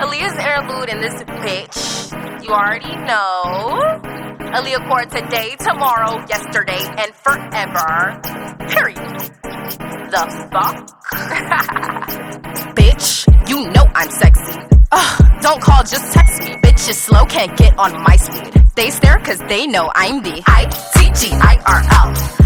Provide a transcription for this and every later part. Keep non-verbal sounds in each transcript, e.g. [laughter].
Aaliyah's interlude in this bitch. You already know. Aaliyah Core today, tomorrow, yesterday, and forever. Period. The fuck? [laughs] bitch, you know I'm sexy. Ugh, don't call, just text me. Bitch is slow, can't get on my speed. They stare cause they know I'm the I-T-G-I-R-L.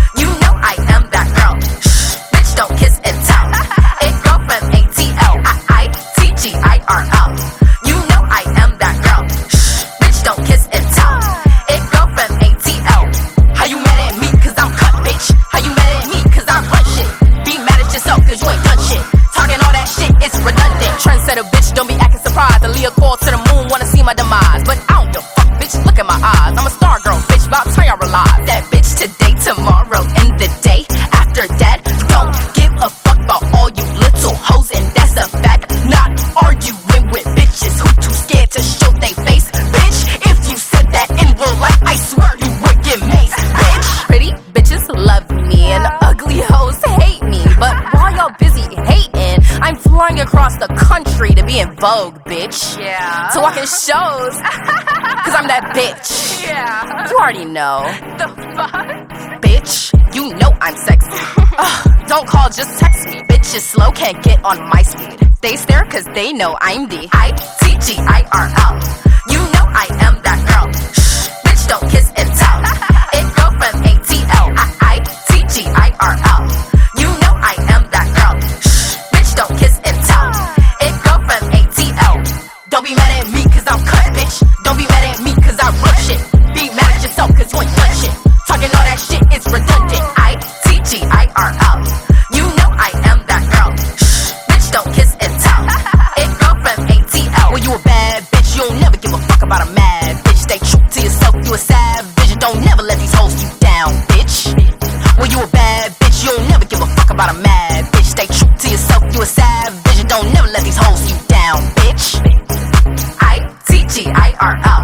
Me, and ugly hoes hate me. But while y'all busy hating, I'm flying across the country to be in Vogue, bitch. Yeah. To walk in shows, [laughs] cause I'm that bitch. Yeah. You already know. The fuck? Bitch, you know I'm sexy. [laughs] Ugh, don't call, just text me. Bitch is slow, can't get on my speed. They stare cause they know I'm the I-T-G-I-R-L. heart out. are out.